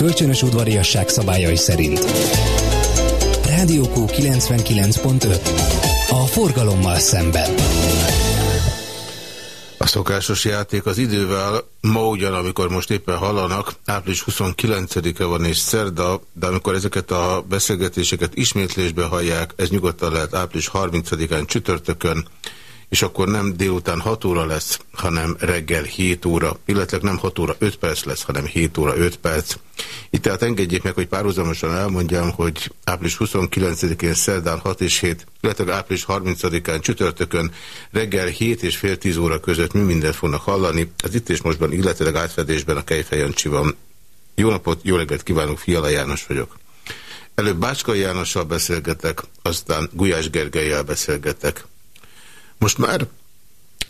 Kölcsönös udvariasság szabályai szerint. Rádiókó 99.5. A forgalommal szemben. A szokásos játék az idővel ma ugyan, amikor most éppen hallanak, április 29-e van és szerda, de amikor ezeket a beszélgetéseket ismétlésbe hallják, ez nyugodtan lehet április 30-án csütörtökön, és akkor nem délután 6 óra lesz, hanem reggel 7 óra, illetve nem 6 óra 5 perc lesz, hanem 7 óra 5 perc. Itt tehát engedjék meg, hogy párhuzamosan elmondjam, hogy április 29-én szerdán 6 és 7, illetve április 30-án csütörtökön reggel 7 és fél 10 óra között mi mindent fognak hallani. Az itt és mostban, illetve átfedésben a Kejfejancsi van. Jó napot, jó reggelt kívánok, Fiala János vagyok. Előbb Bácskai Jánossal beszélgetek, aztán Gulyás Gergelyel beszélgetek. Most már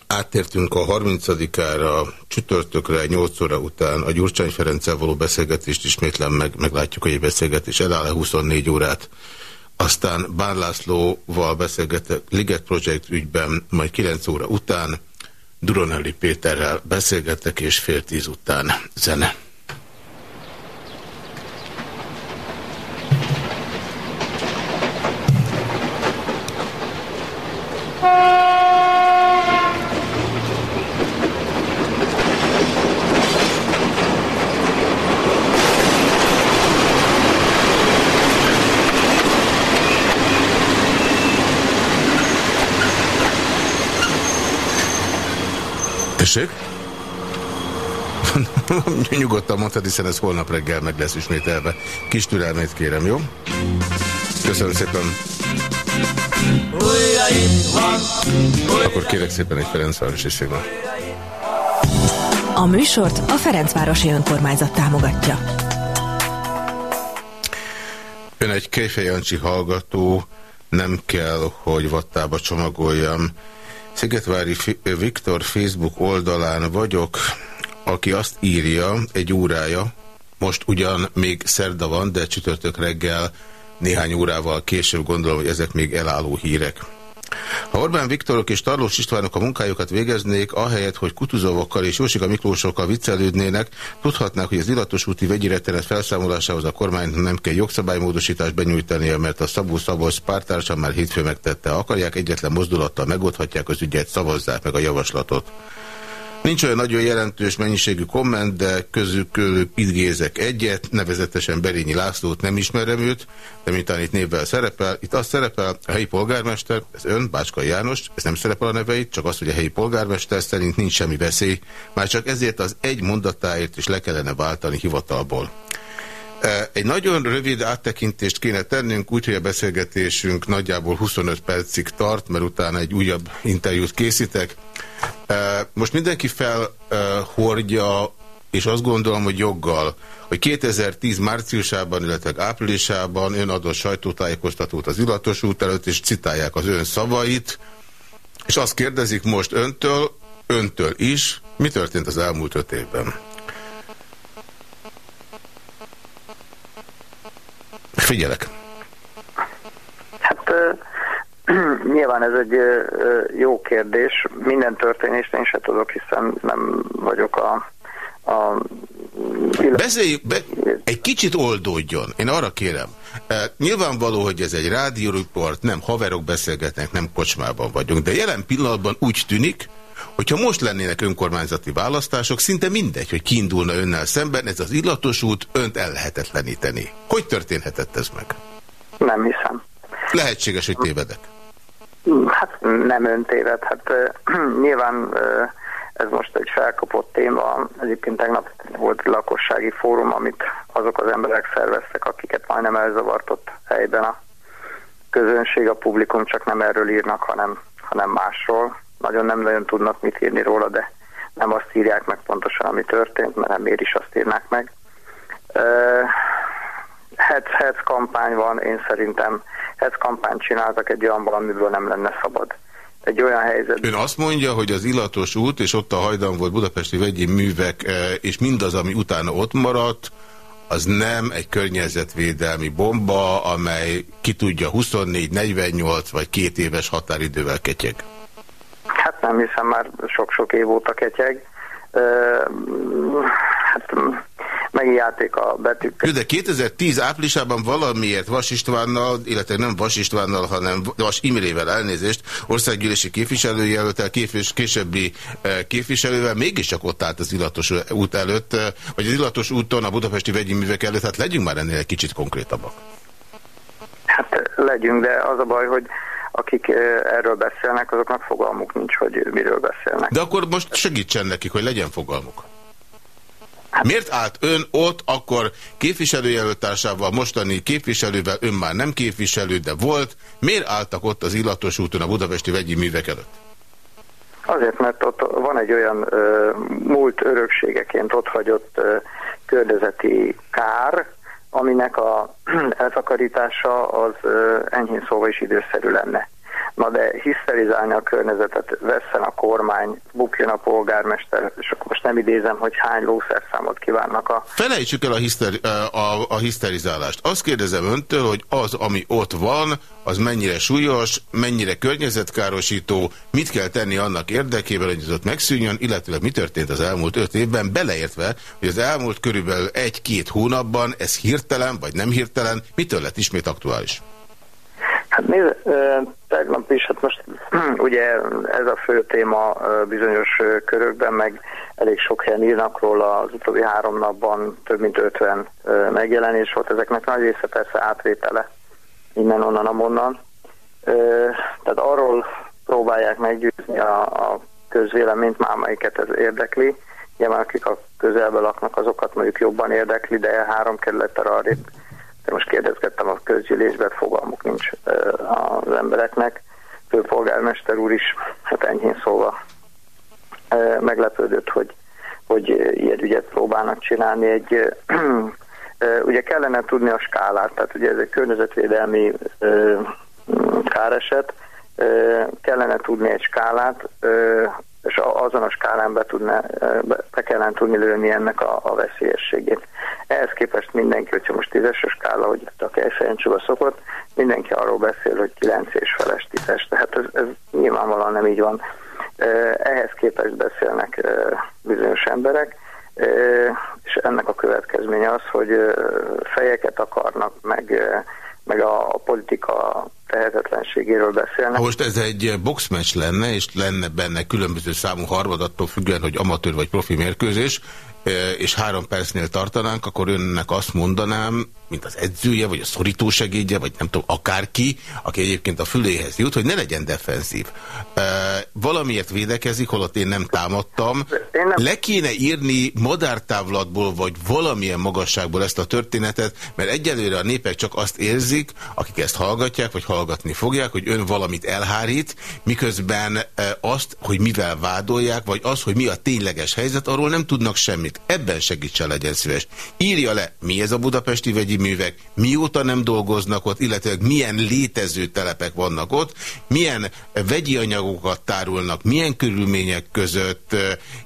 áttértünk a 30-ára, csütörtökre, 8 óra után a Gyurcsány Ferenccel való beszélgetést ismétlen meg, meglátjuk, hogy egy beszélgetés eláll-e 24 órát. Aztán Bán Lászlóval beszélgetek Liget Project ügyben, majd 9 óra után Duronelli Péterrel beszélgetek, és fél tíz után zene. Tessék? Nyugodtan mondtad, hiszen ez holnap reggel meg lesz ismételve. Kis türelmét kérem, jó? Köszönöm szépen. Akkor kérek szépen egy Ferencvárosi szignal. A műsort a Ferencvárosi Önkormányzat támogatja. Ön egy Kejfejancsi hallgató, nem kell, hogy vattába csomagoljam. Szigetvári Viktor Facebook oldalán vagyok, aki azt írja egy órája, most ugyan még szerda van, de csütörtök reggel néhány órával később gondolom, hogy ezek még elálló hírek. Ha Orbán Viktorok és Tarlós Istvánok a munkájukat végeznék, ahelyett, hogy Kutuzovokkal és Jósika Miklósokkal viccelődnének, tudhatnák, hogy az illatos úti vegyirettenet felszámolásához a kormánynak nem kell jogszabálymódosítást benyújtania, mert a Szabó Szabolcs pártársa már hétfő megtette. Akarják, egyetlen mozdulattal megoldhatják az ügyet, szavazzák meg a javaslatot. Nincs olyan nagyon jelentős mennyiségű komment, de közük idézek egyet, nevezetesen Berényi Lászlót nem ismerem őt, de mintán itt névvel szerepel. Itt az szerepel, a helyi polgármester, ez ön, Bácska János, ez nem szerepel a neveit, csak az, hogy a helyi polgármester szerint nincs semmi veszély, már csak ezért az egy mondatáért is le kellene váltani hivatalból. E, egy nagyon rövid áttekintést kéne tennünk, úgyhogy a beszélgetésünk nagyjából 25 percig tart, mert utána egy újabb interjút készítek. Most mindenki felhordja, és azt gondolom, hogy joggal, hogy 2010 márciusában, illetve áprilisában ön adott sajtótájékoztatót az illatos út előtt, és citálják az ön szavait, és azt kérdezik most öntől, öntől is, mi történt az elmúlt öt évben? Figyelek. Hát Nyilván ez egy jó kérdés. Minden történést én se tudok, hiszen nem vagyok a... a Beszélj, be, egy kicsit oldódjon. Én arra kérem. Nyilvánvaló, hogy ez egy rádióriport, nem haverok beszélgetnek, nem kocsmában vagyunk, de jelen pillanatban úgy tűnik, hogyha most lennének önkormányzati választások, szinte mindegy, hogy kiindulna önnel szemben, ez az illatos út önt ellehetetleníteni. Hogy történhetett ez meg? Nem hiszem. Lehetséges, hogy tévedek. Hát nem öntéved, hát nyilván ez most egy felkapott téma. Egyébként tegnap volt lakossági fórum, amit azok az emberek szerveztek, akiket majdnem elzavartott helyben a közönség, a publikum csak nem erről írnak, hanem, hanem másról. Nagyon nem nagyon tudnak mit írni róla, de nem azt írják meg pontosan, ami történt, mert nem miért is azt írnák meg. Hetz-hetz kampány van, én szerintem hetz kampányt csináltak egy olyan valamiből nem lenne szabad. Egy olyan helyzet. Ön azt mondja, hogy az illatos út, és ott a hajdan volt budapesti vegyi művek, eh, és mindaz, ami utána ott maradt, az nem egy környezetvédelmi bomba, amely ki tudja 24, 48 vagy két éves határidővel ketyeg. Hát nem hiszem, már sok-sok év óta ketyeg. Hát megint játék a betűk. Jó, de 2010 áprilisában valamiért Vas Istvánnal, illetve nem Vas Istvánnal, hanem Vas Imrével elnézést, országgyűlési képviselőjelöltel, későbbi képviselővel mégiscsak ott állt az illatos út előtt, vagy az illatos úton a budapesti vegyi művek előtt, hát legyünk már ennél egy kicsit konkrétabbak. Hát legyünk, de az a baj, hogy akik erről beszélnek, azoknak fogalmuk nincs, hogy miről beszélnek. De akkor most segítsen nekik, hogy legyen fogalmuk. Miért állt ön ott akkor képviselőjelöltársával, mostani képviselővel, ön már nem képviselő, de volt. Miért álltak ott az illatos úton a budapesti vegyi művek előtt? Azért, mert ott van egy olyan ö, múlt örökségeként ott hagyott ö, környezeti kár, aminek a eltakarítása az enyhén szóval is időszerű lenne. Na de hiszterizálni a környezetet, vesszen a kormány, bukjon a polgármester, és akkor most nem idézem, hogy hány lószerszámot kívánnak a... Felejtsük el a, hiszteri a, a hiszterizálást. Azt kérdezem öntől, hogy az, ami ott van, az mennyire súlyos, mennyire környezetkárosító, mit kell tenni annak érdekében, hogy ez ott megszűnjön, illetve mi történt az elmúlt öt évben, beleértve, hogy az elmúlt körülbelül egy-két hónapban ez hirtelen, vagy nem hirtelen, mitől lett ismét aktuális? Hát nézd, tegnap is, hát most ugye ez a fő téma bizonyos körökben, meg elég sok helyen írnak róla, az utóbbi három napban több mint 50 megjelenés volt, ezeknek nagy része persze átvétele innen, onnan, amonnan. Tehát arról próbálják meggyőzni a, a közvéleményt, már amelyiket ez érdekli. Nyilván akik a közelben laknak, azokat mondjuk jobban érdekli, de három kerülettel arrébb de most kérdezgettem a közgyűlésben, fogalmuk nincs az embereknek. Főpolgármester úr is, hát enyhén szóval meglepődött, hogy, hogy ilyen ügyet próbálnak csinálni. Egy, ugye kellene tudni a skálát, tehát ugye ez egy környezetvédelmi káreset, kellene tudni egy skálát, és azon a skálán be, tudná, be kellene tudni lőni ennek a, a veszélyességét. Ehhez képest mindenki, hogyha most tízes a skála, hogy a Kejfejancsiba szokott, mindenki arról beszél, hogy kilenc és feles tízes, tehát ez, ez nyilvánvalóan nem így van. Ehhez képest beszélnek bizonyos emberek, és ennek a következménye az, hogy fejeket akarnak, meg, meg a politika tehetetlenségéről beszélnek. Most ez egy boxmatch lenne, és lenne benne különböző számú harmadattól függően, hogy amatőr vagy profi mérkőzés, és három percnél tartanánk, akkor önnek azt mondanám, mint az edzője, vagy a szorítósegédje, vagy nem tudom, akárki, aki egyébként a füléhez jut, hogy ne legyen defenzív. Valamiért védekezik, holott én nem támadtam. Én nem... Le kéne írni madártávlatból, vagy valamilyen magasságból ezt a történetet, mert egyelőre a népek csak azt érzik, akik ezt hallgatják, vagy hallgatni fogják, hogy ön valamit elhárít, miközben azt, hogy mivel vádolják, vagy az, hogy mi a tényleges helyzet, arról nem tudnak semmit. Ebben segítsen legyen szíves. Írja le, mi ez a budapesti vegyi művek, mióta nem dolgoznak ott, illetve milyen létező telepek vannak ott, milyen vegyi anyagokat tárulnak, milyen körülmények között,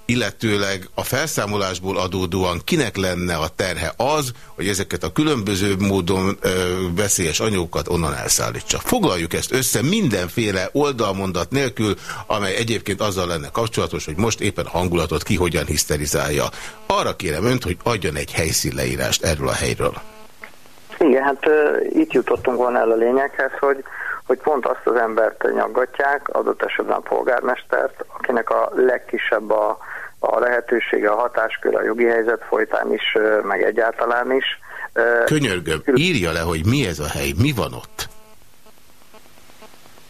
illetőleg a felszámolásból adódóan kinek lenne a terhe az, hogy ezeket a különböző módon veszélyes anyagokat onnan elszállítsa. Foglaljuk ezt össze mindenféle oldalmondat nélkül, amely egyébként azzal lenne kapcsolatos, hogy most éppen hangulatot ki hogyan hiszterizálja. Arra kérem önt, hogy adjon egy helyszínleírást erről a helyről. Igen, hát uh, itt jutottunk volna el a lényeghez, hogy, hogy pont azt az embert nyaggatják, adott esetben a polgármestert, akinek a legkisebb a, a lehetősége, a hatáskör, a jogi helyzet folytán is, meg egyáltalán is. Könyörgöm, írja le, hogy mi ez a hely, mi van ott?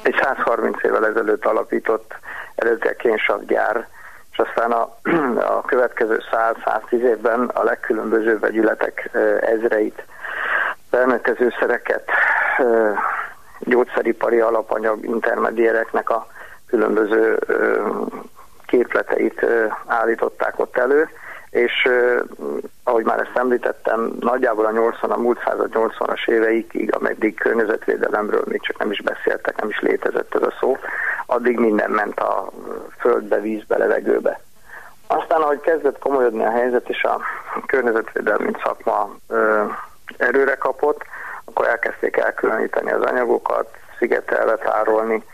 Egy 130 évvel ezelőtt alapított eredetileg kénsavgyár, és aztán a, a következő 100-110 évben a legkülönbözőbb vegyületek ezreit, termetezőszereket, gyógyszeripari alapanyag intermediéreknek a különböző képleteit állították ott elő, és ahogy már ezt említettem, nagyjából a 80 a múlt század 80-as éveikig, ameddig környezetvédelemről még csak nem is beszéltek, nem is létezett ez a szó, addig minden ment a földbe, vízbe, levegőbe. Aztán, ahogy kezdett komolyodni a helyzet, és a környezetvédelmi szakma ö, erőre kapott, akkor elkezdték elkülöníteni az anyagokat, szigetelve tárolni,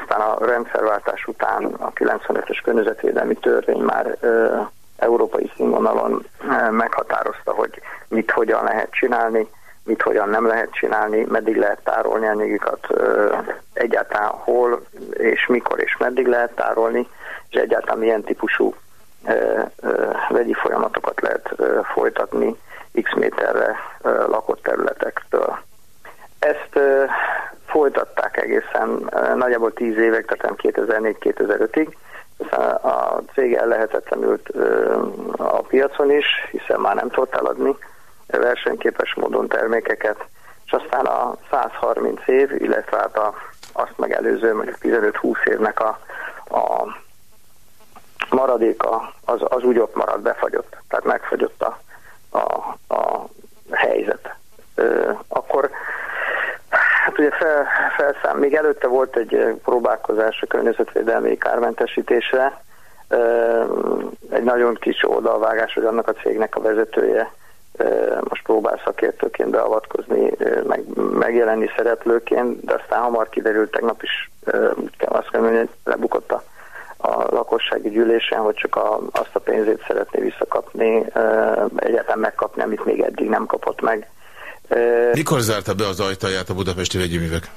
aztán a rendszerváltás után a 95-ös környezetvédelmi törvény már ö, európai színvonalon meghatározta, hogy mit hogyan lehet csinálni, mit hogyan nem lehet csinálni, meddig lehet tárolni anyagikat, egyáltalán hol és mikor és meddig lehet tárolni, és egyáltalán milyen típusú vegyi folyamatokat lehet folytatni x méterre lakott területektől. Ezt folytatták egészen nagyjából 10 évek, tehát 2004-2005-ig. A cég ellehetetlenült a piacon is, hiszen már nem tudott eladni versenyképes módon termékeket, és aztán a 130 év, illetve hát a, azt megelőző mondjuk 15-20 évnek a, a maradéka az, az úgy ott marad, befagyott, tehát megfagyott a, a, a helyzet. Ö, akkor hát ugye fel, felszám, még előtte volt egy próbálkozás a környezetvédelmi kármentesítésre, ö, egy nagyon kis oldalvágás, hogy annak a cégnek a vezetője most próbál szakértőként beavatkozni, meg, megjelenni szereplőként, de aztán hamar kiderült, tegnap is kell azt mondani, hogy lebukott a, a lakossági gyűlésen, hogy csak a, azt a pénzét szeretné visszakapni, egyáltalán megkapni, amit még eddig nem kapott meg. Mikor zárta be az ajtaját a budapesti vegyi művek?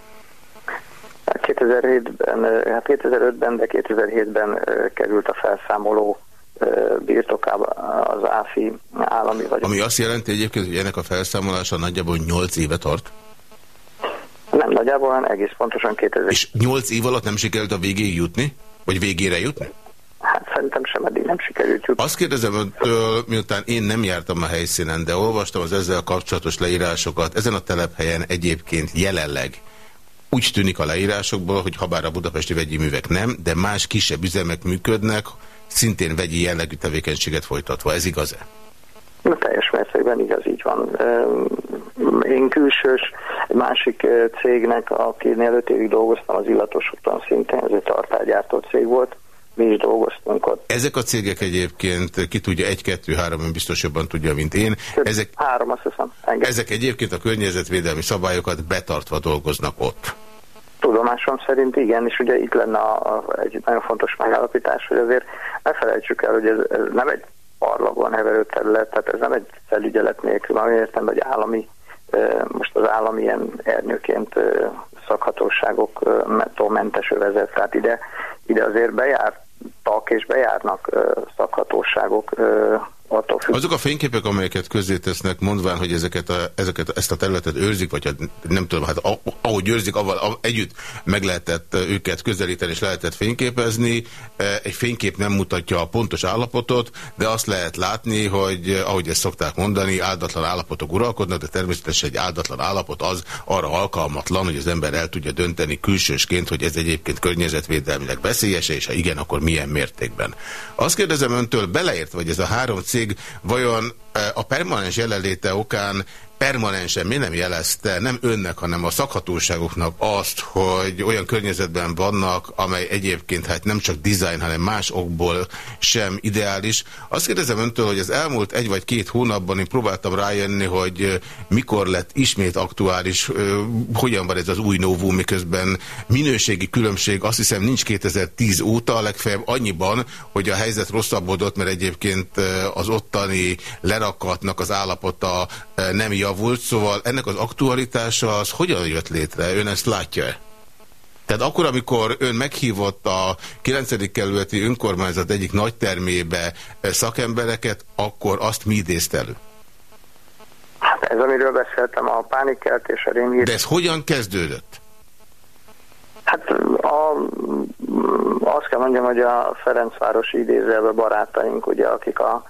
2007-ben, hát 2005-ben, de 2007-ben került a felszámoló birtokába az ÁFI állami vagy. Ami azt jelenti egyébként, hogy ennek a felszámolása nagyjából 8 éve tart? Nem, nagyjából hanem egész pontosan 2000. És 8 év alatt nem sikerült a végéig jutni? Vagy végére jutni? Hát szerintem sem eddig nem sikerült jutni. Azt kérdezem öntől, miután én nem jártam a helyszínen, de olvastam az ezzel kapcsolatos leírásokat. Ezen a telephelyen egyébként jelenleg úgy tűnik a leírásokból, hogy habár a budapesti vegyi művek nem, de más kisebb üzemek működnek, szintén vegyi jellegű tevékenységet folytatva. Ez igaz-e? Na, teljes mértékben igaz, így van. Én külsős, másik cégnek, akinél öt évig dolgoztam az illatos úton szintén, ez egy tartálygyártó cég volt, mi is dolgoztunk ott. Ezek a cégek egyébként, ki tudja, egy, kettő, három, ön biztos jobban tudja, mint én. Ezek, három, azt hiszem. Engem. Ezek egyébként a környezetvédelmi szabályokat betartva dolgoznak ott. Tudomásom szerint igen, és ugye itt lenne a, a, egy nagyon fontos megállapítás, hogy azért ne felejtsük el, hogy ez, ez nem egy parlagon heverő terület, tehát ez nem egy felügyelet nélkül, ami értem, hogy állami, most az állami ilyen ernyőként szakhatóságoktól mentes övezet, tehát ide, ide azért bejártak és bejárnak szakhatóságok azok a fényképek, amelyeket tesznek, mondván, hogy ezeket a, ezeket, ezt a területet őrzik, vagy hát nem tudom, hát ahogy őrzik, avval együtt meg lehetett őket közelíteni, és lehetett fényképezni. Egy fénykép nem mutatja a pontos állapotot, de azt lehet látni, hogy ahogy ezt szokták mondani, áldatlan állapotok uralkodnak, de természetesen egy áldatlan állapot az arra alkalmatlan, hogy az ember el tudja dönteni külsősként, hogy ez egyébként környezetvédelmileg veszélyes, és ha igen, akkor milyen mértékben. Azt kérdezem öntől, beleért, vagy ez a három cég cég vajon eh, a permanens jelenléte okán permanensen mi nem jelezte, nem önnek, hanem a szakhatóságoknak azt, hogy olyan környezetben vannak, amely egyébként hát nem csak design, hanem más okból sem ideális. Azt kérdezem öntől, hogy az elmúlt egy vagy két hónapban én próbáltam rájönni, hogy mikor lett ismét aktuális, hogyan van ez az új novum, miközben minőségi különbség azt hiszem nincs 2010 óta, legfeljebb annyiban, hogy a helyzet rosszabbodott, mert egyébként az ottani lerakatnak az állapota nem javult, javult, szóval ennek az aktualitása az hogyan jött létre? Ön ezt látja-e? Tehát akkor, amikor ön meghívott a 9. kerületi önkormányzat egyik nagy termébe eh, szakembereket, akkor azt mi idézt elő? Hát ez, amiről beszéltem, a pánikelt és a rémhír. De ez hogyan kezdődött? Hát a, azt kell mondjam, hogy a Ferencvárosi idézőjelben barátaink, ugye, akik a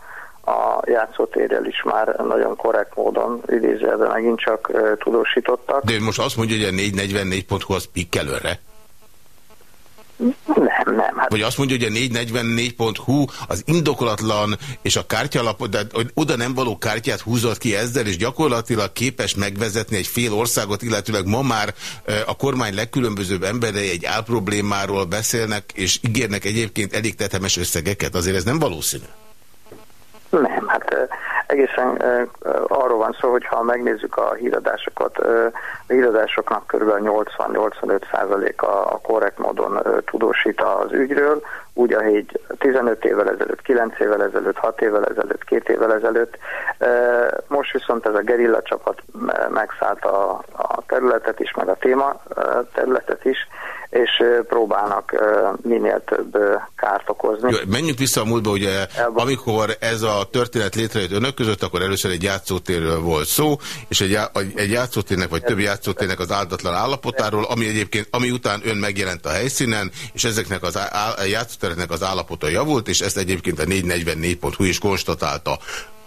a játszótérrel is már nagyon korrekt módon idézőjelben megint csak tudósítottak. De most azt mondja, hogy a 444.hu az pikkel önre? Nem, nem. Hát... Vagy azt mondja, hogy a 444.hu az indokolatlan, és a kártyalap, de oda nem való kártyát húzott ki ezzel, és gyakorlatilag képes megvezetni egy fél országot, illetőleg ma már a kormány legkülönbözőbb emberei egy álproblémáról beszélnek, és ígérnek egyébként elég tetemes összegeket. Azért ez nem valószínű. Nem, hát egészen arról van szó, hogy ha megnézzük a híradásokat, a híradásoknak kb. 80-85% a korrekt módon tudósít az ügyről, úgy a hegy 15 évvel ezelőtt, 9 évvel ezelőtt, 6 évvel ezelőtt, 2 évvel ezelőtt. Most viszont ez a gerilla csapat megszállt a, a területet is, meg a téma területet is, és próbálnak minél több kárt okozni. Jó, menjünk vissza a múltba, ugye amikor ez a történet létrejött önök között, akkor először egy játszótérről volt szó, és egy, egy játszótérnek, vagy több játszótérnek az áldatlan állapotáról, ami egyébként, ami után ön megjelent a helyszínen, és ezeknek az játszótereknek az állapota javult, és ezt egyébként a 444.hu is konstatálta.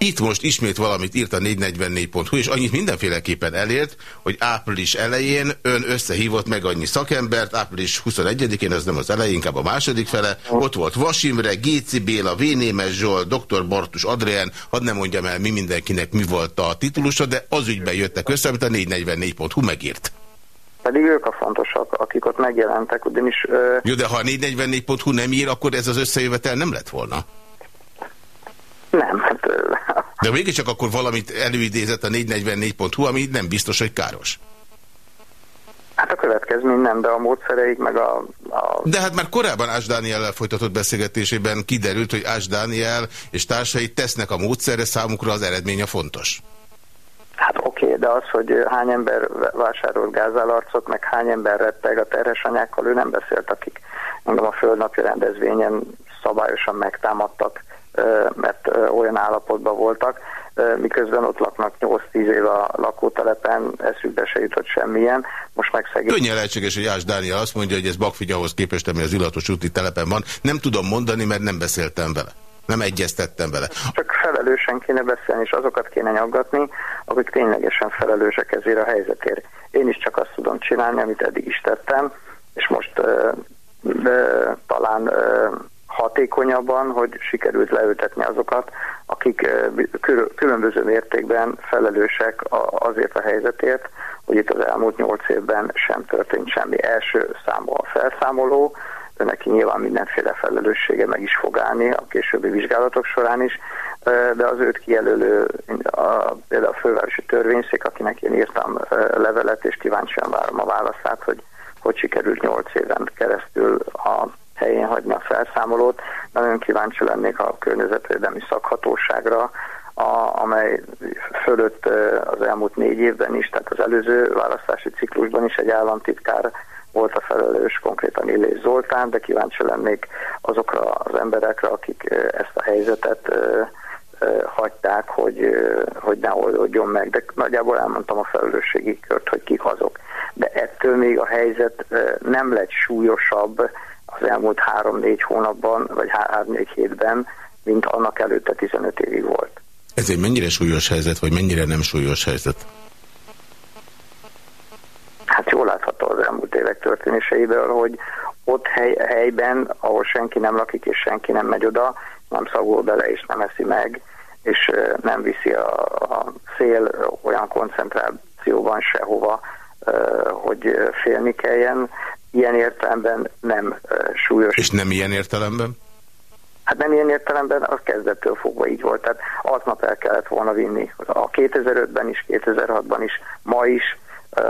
Itt most ismét valamit írt a 444.hu, és annyit mindenféleképpen elért, hogy április elején ön összehívott meg annyi szakembert, április 21-én, ez nem az elején, inkább a második fele, ott volt Vasimre, Géci Béla, V. Némes Zsolt, dr. Bartus Adrián, hadd nem mondjam el mi mindenkinek mi volt a titulusa, de az ügyben jöttek össze, amit a 444.hu megírt. Pedig ők a fontosak, akik ott megjelentek, ugyanis... Jó, de ha a 444.hu nem ír, akkor ez az összejövetel nem lett volna? Nem. De mégiscsak akkor valamit előidézett a 444.hu, ami nem biztos, hogy káros. Hát a következmény nem, de a módszereik meg a... a... De hát már korábban Ás Dániel folytatott beszélgetésében kiderült, hogy Ás Dániel és társai tesznek a módszerre, számukra az eredmény a fontos. Hát oké, okay, de az, hogy hány ember vásárolt gázálarcot, meg hány ember retteg a terhes anyákkal, ő nem beszélt, akik engem a földnapi rendezvényen szabályosan megtámadtak mert olyan állapotban voltak, miközben ott laknak 8-10 év a lakótelepen, eszükbe se jutott semmilyen, most meg szegény. Könnyen lehetséges, hogy Ás Dániel azt mondja, hogy ez Bakfigyahhoz képest, ami az illatos úti telepen van. Nem tudom mondani, mert nem beszéltem vele. Nem egyeztettem vele. Csak felelősen kéne beszélni, és azokat kéne nyaggatni, akik ténylegesen felelősek ezért a helyzetért. Én is csak azt tudom csinálni, amit eddig is tettem, és most uh, uh, talán uh, hatékonyabban, hogy sikerült leültetni azokat, akik különböző mértékben felelősek azért a helyzetért, hogy itt az elmúlt nyolc évben sem történt semmi. Első számban a felszámoló, de neki nyilván mindenféle felelőssége meg is fog állni a későbbi vizsgálatok során is, de az őt kijelölő, a, például a fővárosi törvényszék, akinek én írtam levelet, és kíváncsian várom a válaszát, hogy hogy sikerült nyolc éven keresztül a helyén hagyni a felszámolót. Nagyon kíváncsi lennék a környezetvédelmi szakhatóságra, a, amely fölött az elmúlt négy évben is, tehát az előző választási ciklusban is egy államtitkár volt a felelős, konkrétan Illés Zoltán, de kíváncsi lennék azokra az emberekre, akik ezt a helyzetet hagyták, hogy, hogy ne oldódjon meg, de nagyjából elmondtam a felelősségi kört, hogy kik azok. De ettől még a helyzet nem lett súlyosabb, az elmúlt három-négy hónapban, vagy három-négy hétben, mint annak előtte 15 évig volt. Ez egy mennyire súlyos helyzet, vagy mennyire nem súlyos helyzet? Hát jól látható az elmúlt évek történéseiből, hogy ott hely, helyben, ahol senki nem lakik és senki nem megy oda, nem szagol bele és nem eszi meg, és nem viszi a, a szél olyan koncentrációban sehova, hogy félni kelljen, ilyen értelemben nem súlyos. És nem ilyen értelemben? Hát nem ilyen értelemben, az kezdettől fogva így volt. Tehát aznap el kellett volna vinni. A 2005-ben is, 2006-ban is, ma is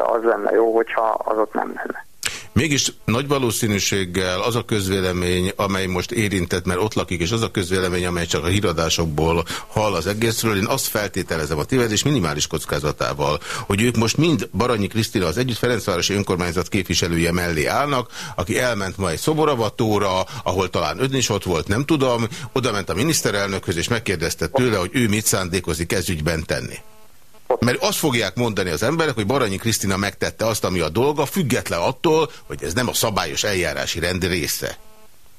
az lenne jó, hogyha az ott nem lenne. Mégis nagy valószínűséggel az a közvélemény, amely most érintett, mert ott lakik, és az a közvélemény, amely csak a híradásokból hall az egészről, én azt feltételezem a tévedés minimális kockázatával, hogy ők most mind Baranyi Krisztina az Együtt Ferencvárosi Önkormányzat képviselője mellé állnak, aki elment ma egy szoboravatóra, ahol talán ön is ott volt, nem tudom, oda ment a miniszterelnökhöz, és megkérdezte tőle, hogy ő mit szándékozik ezügyben tenni. Mert azt fogják mondani az emberek, hogy Baranyi Krisztina megtette azt, ami a dolga, független attól, hogy ez nem a szabályos eljárási rend része.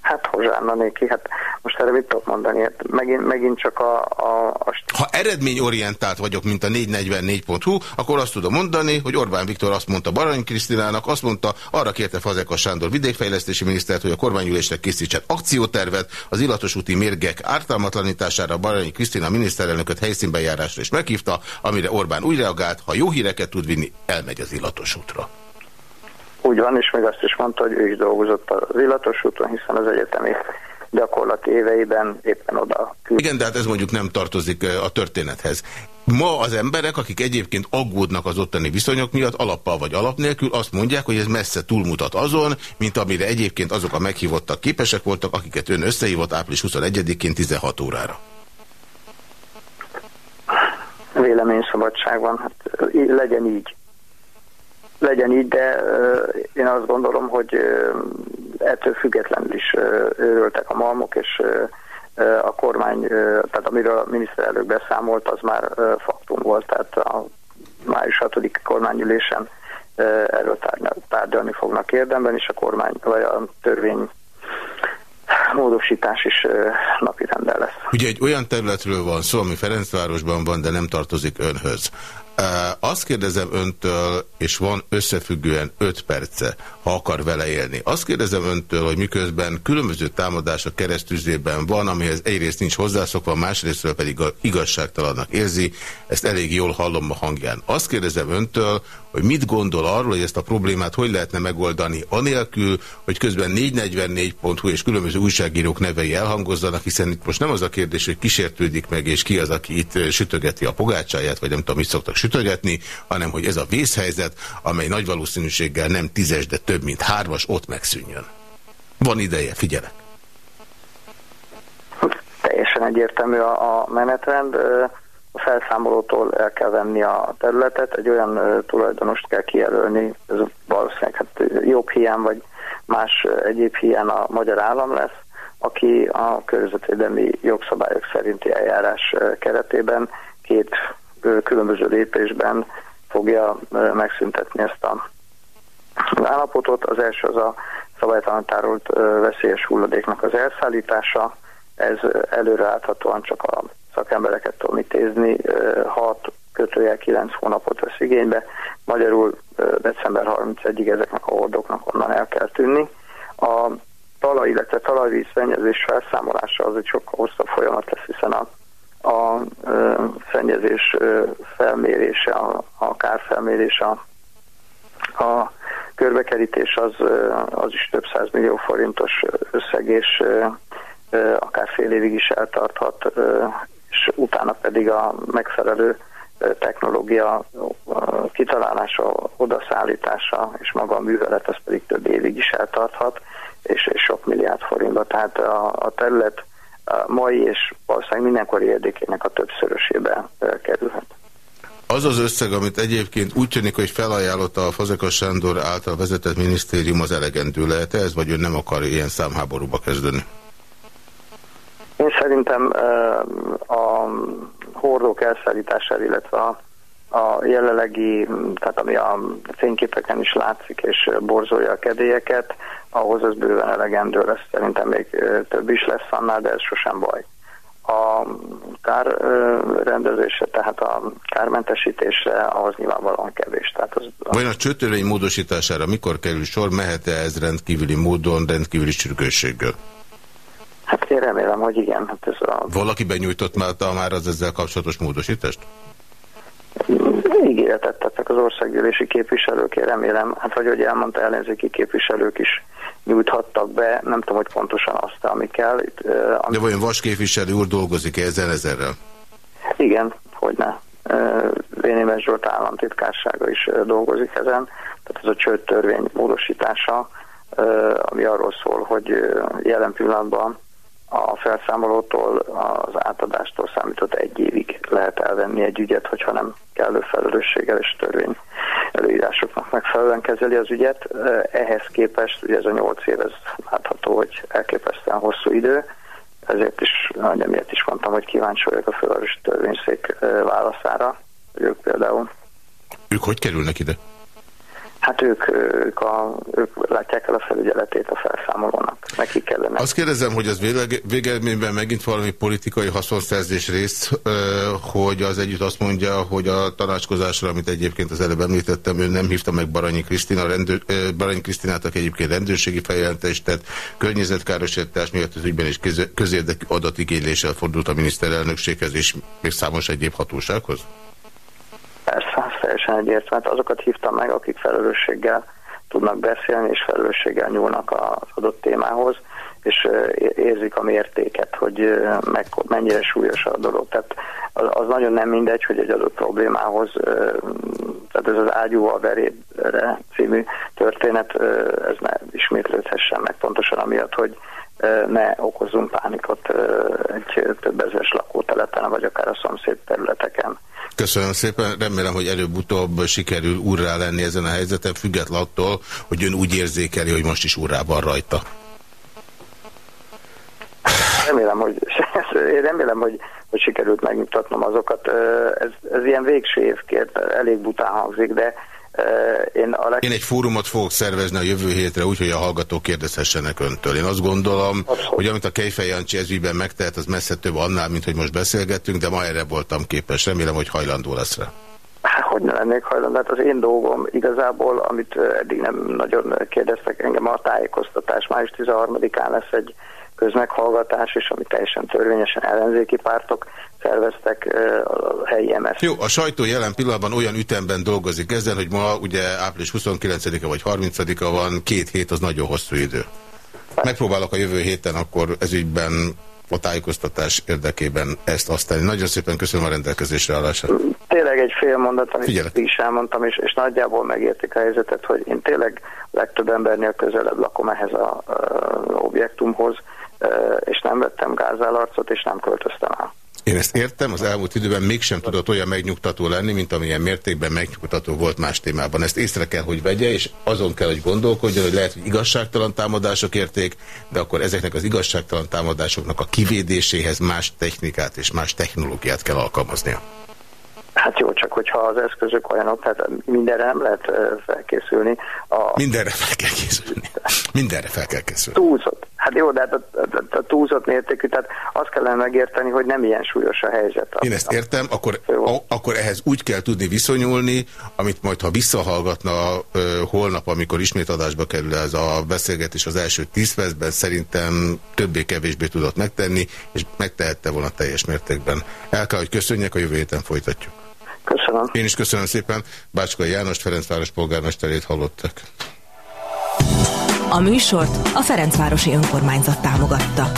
Hát Hozsánna néki, hát most erre mit tudok mondani? Hát megint, megint csak a, a, a... Ha eredményorientált vagyok, mint a 444.hu, akkor azt tudom mondani, hogy Orbán Viktor azt mondta Barany Krisztinának, azt mondta, arra kérte Fazekas Sándor vidékfejlesztési minisztert, hogy a kormányülésre készítsen akciótervet, az illatos úti mérgek ártalmatlanítására Baranyi Krisztina miniszterelnököt helyszínbejárásra is meghívta, amire Orbán úgy reagált, ha jó híreket tud vinni, elmegy az illatos útra. Úgy van, és még azt is mondta, hogy ő is dolgozott az illatos úton, hiszen az egyetemi gyakorlati éveiben éppen oda küld. Igen, de hát ez mondjuk nem tartozik a történethez. Ma az emberek, akik egyébként aggódnak az ottani viszonyok miatt, alappal vagy alap nélkül, azt mondják, hogy ez messze túlmutat azon, mint amire egyébként azok a meghívottak képesek voltak, akiket ön összehívott április 21-én 16 órára. Véleményszabadság van, hát legyen így. Legyen így, de én azt gondolom, hogy ettől függetlenül is őröltek a malmok, és a kormány, tehát amiről a miniszterelnök beszámolt, az már faktum volt, tehát a május 6. kormányülésen erről tárgyalni fognak érdemben, és a kormány, vagy a törvény módosítás is napi rendel lesz. Ugye egy olyan területről van szó, ami Ferencvárosban van, de nem tartozik önhöz. Azt kérdezem öntől, és van összefüggően 5 perce, ha akar vele élni. Azt kérdezem öntől, hogy miközben különböző támadások keresztüzében van, amihez egyrészt nincs hozzászokva, másrésztről pedig igazságtalannak érzi, ezt elég jól hallom a hangján. Azt kérdezem öntől, hogy mit gondol arról, hogy ezt a problémát hogy lehetne megoldani anélkül, hogy közben 444.hu és különböző újságírók nevei elhangozzanak, hiszen itt most nem az a kérdés, hogy kísértődik meg, és ki az, aki itt sütögeti a pogácsáját, vagy nem tudom, mit szoktak sütögetni, hanem hogy ez a vészhelyzet, amely nagy valószínűséggel nem tízes, de több mint hármas, ott megszűnjön. Van ideje, figyelek. Teljesen egyértelmű a, menetrend. A felszámolótól el kell venni a területet, egy olyan tulajdonost kell kijelölni, ez valószínűleg hát jobb hiány vagy más egyéb hiány a magyar állam lesz, aki a környezetvédelmi jogszabályok szerinti eljárás keretében két különböző lépésben fogja megszüntetni ezt a az állapotot. Az első az a szabálytalan tárolt veszélyes hulladéknak az elszállítása. Ez előreállhatóan csak a szakembereket tudom intézni, 6 kötőjel 9 hónapot vesz igénybe. Magyarul december 31-ig ezeknek a hordoknak onnan el kell tűnni. A talaj, illetve talajvíz szennyezés felszámolása az egy sokkal hosszabb folyamat lesz, hiszen a a szennyezés felmérése, a, a kárfelmérése, a, a körbekerítés az, az is több száz millió forintos összeg, és akár fél évig is eltarthat, és utána pedig a megfelelő technológia kitalálása, odaszállítása és maga a művelet, az pedig több évig is eltarthat, és, és sok milliárd forintba. Tehát a, a terület mai és valószínűleg mindenkori érdekének a többszörösébe kerülhet. Az az összeg, amit egyébként úgy tűnik, hogy felajánlotta a Fazekas Sándor által vezetett minisztérium, az elegendő lehet -e ez, vagy ő nem akar ilyen számháborúba kezdeni? Én szerintem a hordók elszállítására, illetve a, a jelenlegi, tehát ami a fényképeken is látszik és borzolja a kedélyeket, ahhoz az bőven elegendő lesz, szerintem még több is lesz annál, de ez sosem baj. A kár rendezése, tehát a kármentesítésre, ahhoz nyilvánvalóan kevés. Tehát az Vajon a csőtörvény módosítására mikor kerül sor, mehet-e ez rendkívüli módon, rendkívüli sürgősséggel? Hát én remélem, hogy igen. Hát ez a... Valaki benyújtott már, már az ezzel kapcsolatos módosítást? Ígéretet tettek az országgyűlési képviselők, én remélem, hát vagy hogy elmondta ellenzéki képviselők is nyújthattak be, nem tudom, hogy pontosan azt, ami kell. Itt, ami... De vajon Vas képviselő úr dolgozik -e ezzel ezerrel? Igen, hogy ne. Vénémes Zsolt államtitkársága is dolgozik ezen, tehát ez a csőd törvény módosítása, ami arról szól, hogy jelen pillanatban a felszámolótól, az átadástól számított egy évig lehet elvenni egy ügyet, hogyha nem kellő felelősséggel és törvény előírásoknak megfelelően kezeli az ügyet. Ehhez képest, ugye ez a nyolc év, ez látható, hogy elképesztően hosszú idő, ezért is, emiatt is mondtam, hogy kíváncsi vagyok a fővárosi törvényszék válaszára, hogy ők például. Ők hogy kerülnek ide? Hát ők, ők, a, ők látják el a felügyeletét a felszámolónak. Nekik kellene. Azt kérdezem, hogy az végeredményben megint valami politikai haszonszerzés rész, hogy az együtt azt mondja, hogy a tanácskozásra, amit egyébként az előbb említettem, ő nem hívta meg Baranyi Krisztina, rendőr, Baranyi Krisztinát, aki egyébként rendőrségi feljelentést tett, környezetkárosítás miatt az ügyben is közérdekű adatigényléssel fordult a miniszterelnökséghez és még számos egyéb hatósághoz? Persze, teljesen egyértelmű. Hát azokat hívtam meg, akik felelősséggel tudnak beszélni, és felelősséggel nyúlnak az adott témához, és érzik a mértéket, hogy meg, mennyire súlyos a dolog. Tehát az, az nagyon nem mindegy, hogy egy adott problémához, tehát ez az ágyúval verére című történet, ez ne ismétlődhessen meg pontosan amiatt, hogy ne okozzunk pánikot egy több ezeres lakótelepen, vagy akár a szomszéd területeken. Köszönöm szépen, remélem, hogy előbb-utóbb sikerül urrá lenni ezen a helyzeten, független attól, hogy ön úgy érzékeli, hogy most is urrá van rajta. Remélem, hogy, remélem, hogy, hogy sikerült megmutatnom azokat. Ez, ez ilyen végső évkért elég bután hangzik, de én, a leg... én egy fórumot fogok szervezni a jövő hétre, úgyhogy a hallgatók kérdezhessenek öntől. Én azt gondolom, az hogy amit a Kejfej Jancsi ezügyben megtehet, az messze több annál, mint hogy most beszélgettünk, de ma erre voltam képes. Remélem, hogy hajlandó lesz rá. Hogy ne lennék hajlandó? Hát az én dolgom igazából, amit eddig nem nagyon kérdeztek engem, a tájékoztatás. Május 13-án lesz egy közmeghallgatás, és ami teljesen törvényesen ellenzéki pártok szerveztek a helyi MSZ. Jó, a sajtó jelen pillanatban olyan ütemben dolgozik ezen, hogy ma ugye április 29-e vagy 30-a van, két hét az nagyon hosszú idő. Megpróbálok a jövő héten akkor ezügyben a tájékoztatás érdekében ezt aztán. Nagyon szépen köszönöm a rendelkezésre állását. Tényleg egy fél mondat, amit Figyelek. is elmondtam, és, és nagyjából megértik a helyzetet, hogy én tényleg legtöbb embernél közelebb lakom ehhez a, a, a objektumhoz, és nem vettem gázállarcot, és nem költöztem el. Én ezt értem, az elmúlt időben mégsem tudott olyan megnyugtató lenni, mint amilyen mértékben megnyugtató volt más témában. Ezt észre kell, hogy vegye, és azon kell, hogy gondolkodjon, hogy lehet, hogy igazságtalan támadások érték, de akkor ezeknek az igazságtalan támadásoknak a kivédéséhez más technikát és más technológiát kell alkalmaznia. Hát jó, csak hogyha az eszközök olyanok, tehát mindenre nem lehet felkészülni. A... Mindenre fel kell készülni. Mindenre fel kell készülni. Túlzott. Hát jó, de hát a, a, a túlzott mértékű, tehát azt kellene megérteni, hogy nem ilyen súlyos a helyzet. Én ezt értem, akkor, a, akkor ehhez úgy kell tudni viszonyulni, amit majd, ha visszahallgatna ö, holnap, amikor ismét adásba kerül ez a beszélgetés az első tíz percben, szerintem többé-kevésbé tudott megtenni, és megtehette volna teljes mértékben. El kell, hogy köszönjek, a jövő héten folytatjuk. Köszönöm. Én is köszönöm szépen. Bácskai János Ferencváros polgármesterét hallottak. A műsort a Ferencvárosi Önkormányzat támogatta.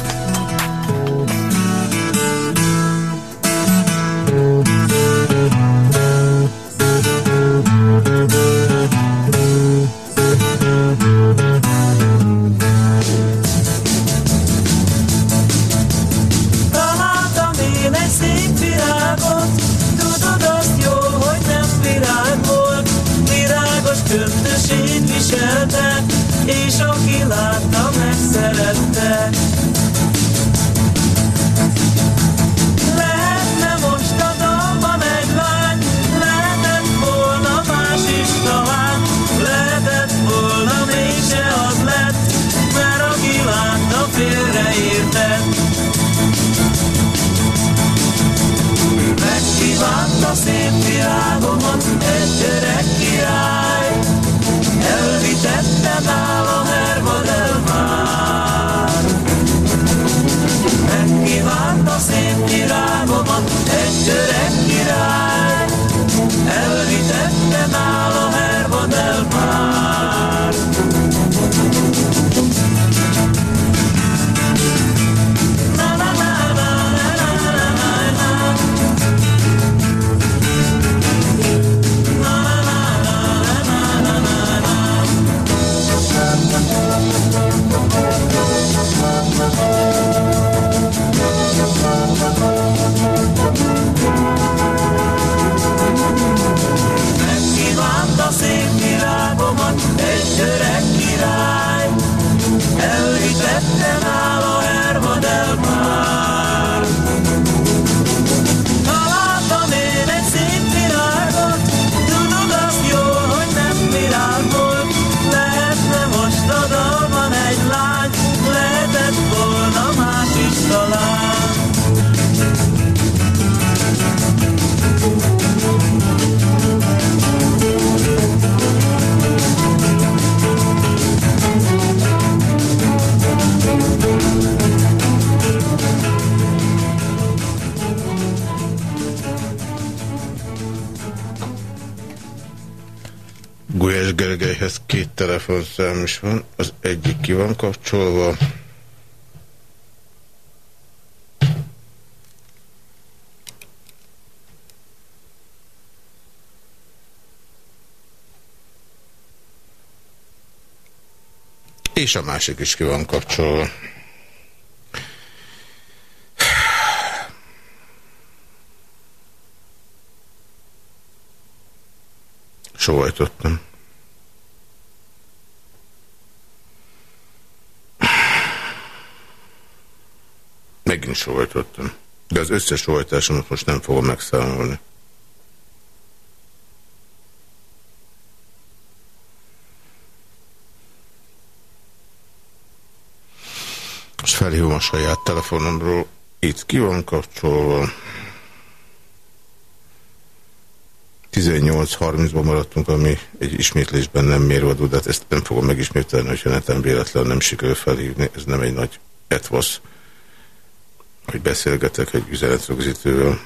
van kapcsolva. És a másik is ki van kapcsolva. Sohajtottam. Megint sóhajtottam. De az összes sóhajtásomat most nem fogom megszámolni. Most felhívom a saját telefonomról. Itt ki van kapcsolva. 18.30-ban maradtunk, ami egy ismétlésben nem mérvadó, de hát ezt nem fogom megismételni, hogyha netem véletlenül nem sikerül felhívni. Ez nem egy nagy etvasz, hogy beszélgetek egy üzenetrögzítővel.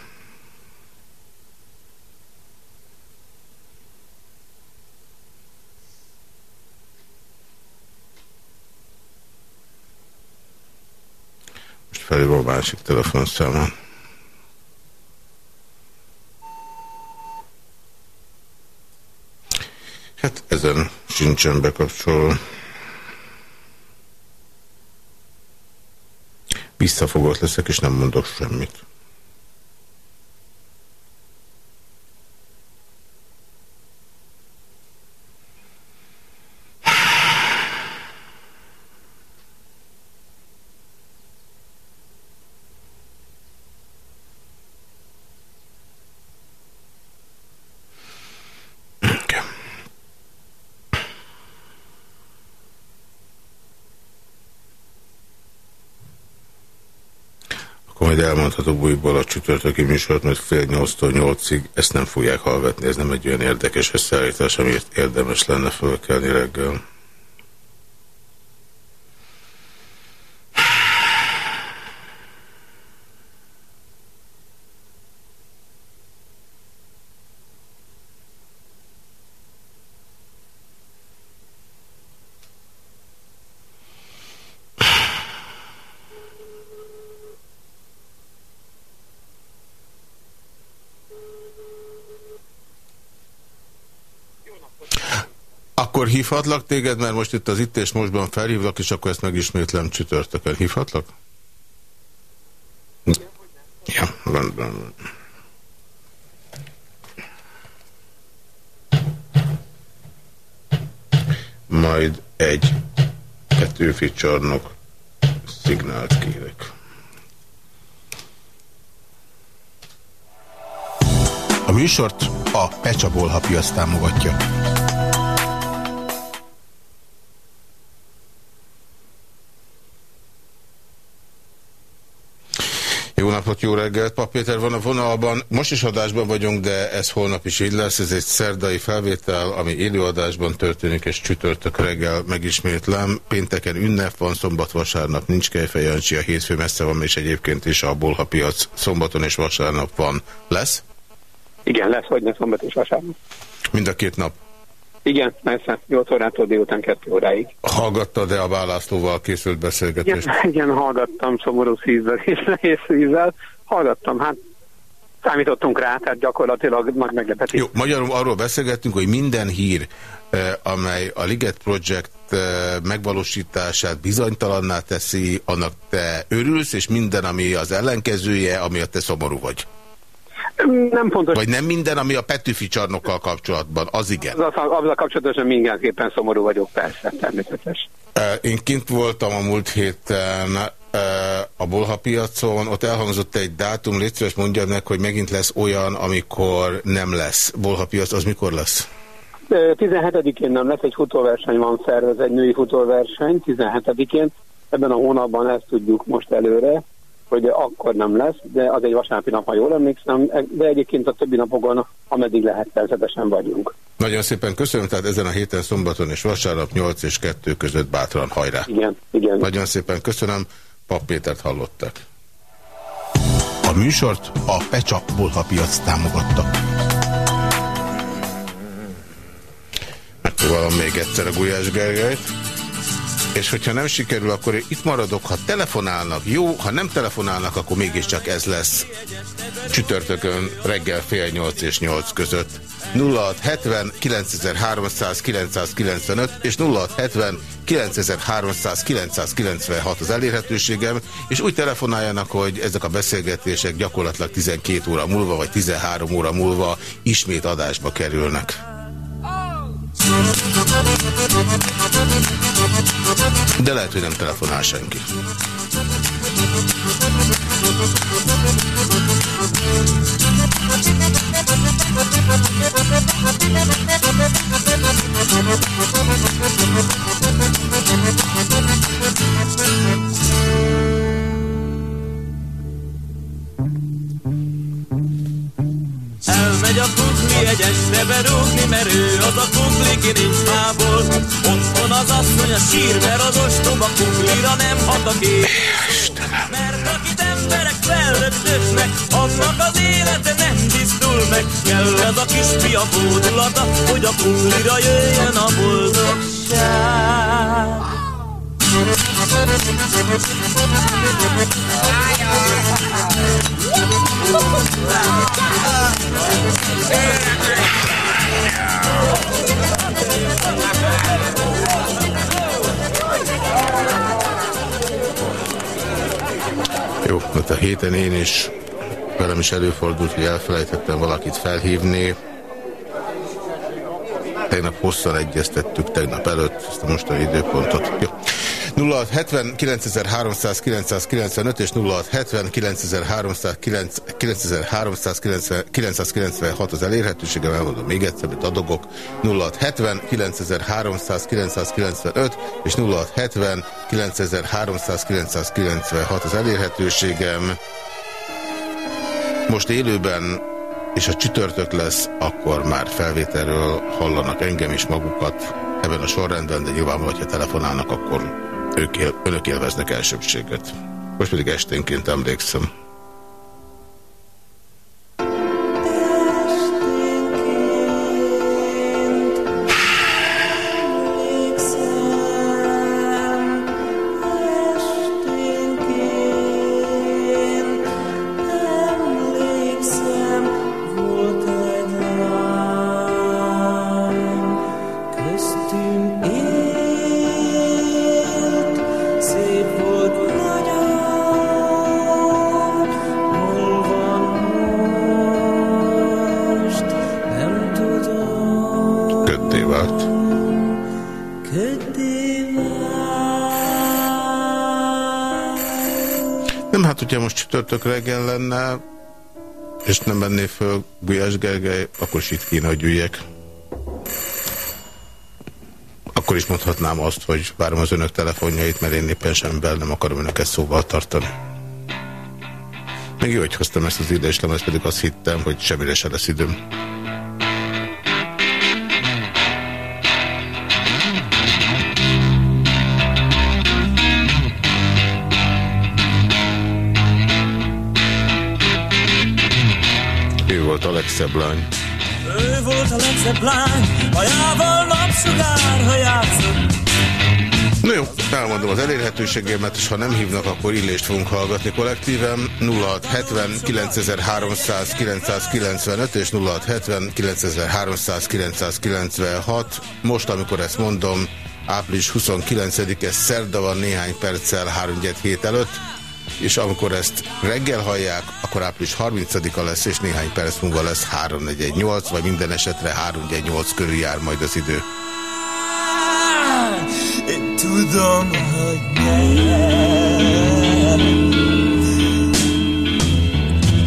Most felhívom a másik telefonszámon. Hát ezen sincsen bekapcsolva. Visszafogott leszek, és nem mondok semmit. Majd elmondhatok újból a csütörtöki műsort, mert fél nyolctól nyolcig ezt nem fogják hallgatni. Ez nem egy olyan érdekes összeállítás, amiért érdemes lenne fölkelni reggel. Akkor hívhatlak téged, mert most itt az itt és mostban felhívlak, és akkor ezt megismétlem csütörtökön. Hívhatlak? Ja, rendben. Majd egy Petőfi csarnok szignált kérek. A műsort a Pecsaból hapiasz támogatja. Napot, jó reggelt! Pap Péter van a vonalban. Most is adásban vagyunk, de ez holnap is így lesz. Ez egy szerdai felvétel, ami élőadásban történik, és csütörtök reggel megismétlem. Pénteken ünnep van, szombat, vasárnap nincs Kejfej Jancsi, a hétfő messze van, és egyébként is a bolhapiac szombaton és vasárnap van. Lesz? Igen, lesz, hogy ne szombat és vasárnap. Mind a két nap? Igen, persze, 8 órától délután 2 óráig. Hallgattad-e a választóval készült beszélgetést? Igen, igen hallgattam szomorú szívvel és nehéz szívvel. Hallgattam, hát számítottunk rá, tehát gyakorlatilag nagy meglepetés. Jó, magyarul arról beszélgettünk, hogy minden hír, eh, amely a Liget Project eh, megvalósítását bizonytalanná teszi, annak te örülsz, és minden, ami az ellenkezője, ami a te szomorú vagy. Nem fontos. Vagy nem minden, ami a Petőfi csarnokkal kapcsolatban, az igen. Azzal, azzal kapcsolatosan mindenképpen szomorú vagyok, persze, természetes. Én kint voltam a múlt héten a Bolha piacon, ott elhangzott egy dátum, légy szíves mondja meg, hogy megint lesz olyan, amikor nem lesz. Bolha piac, az mikor lesz? 17-én nem lesz, egy futóverseny van szervez, egy női futóverseny, 17-én. Ebben a hónapban ezt tudjuk most előre hogy akkor nem lesz, de az egy vasárnapi nap, ha jól emlékszem, de egyébként a többi napokon, ameddig lehet, természetesen vagyunk. Nagyon szépen köszönöm, tehát ezen a héten szombaton és vasárnap 8 és 2 között bátran hajrá. Igen, igen. Nagyon szépen köszönöm, Pap Pétert hallottak. A műsort a Pecsa Bolhapiac támogatta. Megpróbálom még egyszer a Gulyás Gergelyt. És hogyha nem sikerül, akkor itt maradok. Ha telefonálnak, jó. Ha nem telefonálnak, akkor mégiscsak ez lesz csütörtökön reggel fél nyolc és nyolc között. 0670 9300 995 és 0670 9300 996 az elérhetőségem, és úgy telefonáljanak, hogy ezek a beszélgetések gyakorlatilag 12 óra múlva, vagy 13 óra múlva ismét adásba kerülnek. De lehet, hogy nem telefonál senki. Elmegy a kukli egy este berúgni, mert ő az a kukli, ki nincs mából. Otthon az asszony a sír, mert az ostoba kuklira nem hat a kép. Mert akit emberek fellöptösnek, annak az élete nem tisztul meg. Kell az a kis fia bódulata, hogy a kuklira jöjjön a boldogság. Jó, mert a héten én is velem is előfordult, hogy elfelejtettem valakit felhívni. Tegnap hosszan egyeztettük, tegnap előtt ezt a mostani időpontot. Jó. 0670 9395 és 0670 9396 az elérhetőségem, elmondom még egyszer, amit adogok. 0670 9395 és 0670 9396 az elérhetőségem. Most élőben és a csütörtök lesz, akkor már felvételről hallanak engem is magukat ebben a sorrendben, de nyilvánvalóan, ha telefonálnak, akkor ők önök élveznek elsőbséget. Most pedig esténként emlékszem. Csütörtök reggel lenne, és nem venné föl Gulyás Gergely, akkor is itt kéne, hogy üljek. Akkor is mondhatnám azt, hogy várom az önök telefonjait, mert én éppen semmivel nem akarom önöket szóval tartani. Még jó, hogy hoztam ezt az ezt pedig azt hittem, hogy semmire se lesz időm. Legszebb lány. Ő volt a legszebb lány, hajával napsugár, ha játszott. No jó, elmondom az elérhetőségémet, és ha nem hívnak, akkor illést fogunk hallgatni kollektívem. 0670 9300 995 és 0670 9300 996. Most, amikor ezt mondom, április 29-e szerda van néhány perccel 3 hét előtt és amikor ezt reggel hallják, akkor április 30-a lesz, és néhány perc múlva lesz 3418, vagy minden esetre 318 körül jár majd az idő. Tudom, hogy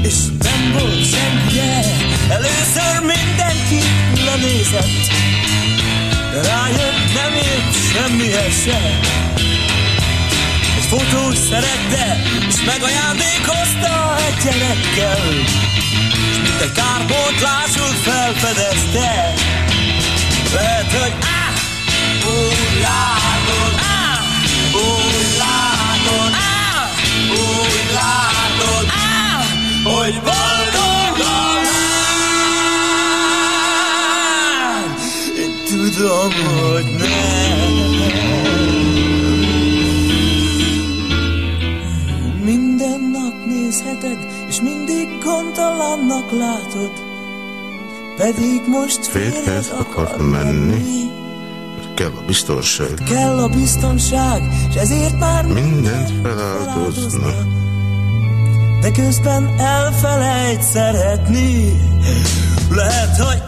És nem volt senki, először mindenki lenézett, rájött nem ért semmihez sem fotós szerette, és megajándékozta egy gyerekkel. És mint egy kárpótlásul felfedezte, lehet, hogy áh, úgy látod, áh, úgy látod, áh, úgy látod, áh, hogy boldogan Én tudom, hogy nem. Megnézheted, és mindig gondtalannak látod, pedig most férjhez akar menni. Kell a biztonság. Kell a biztonság, és ezért már mindent feláldozna. De közben elfelejt szeretni. Lehet, hogy...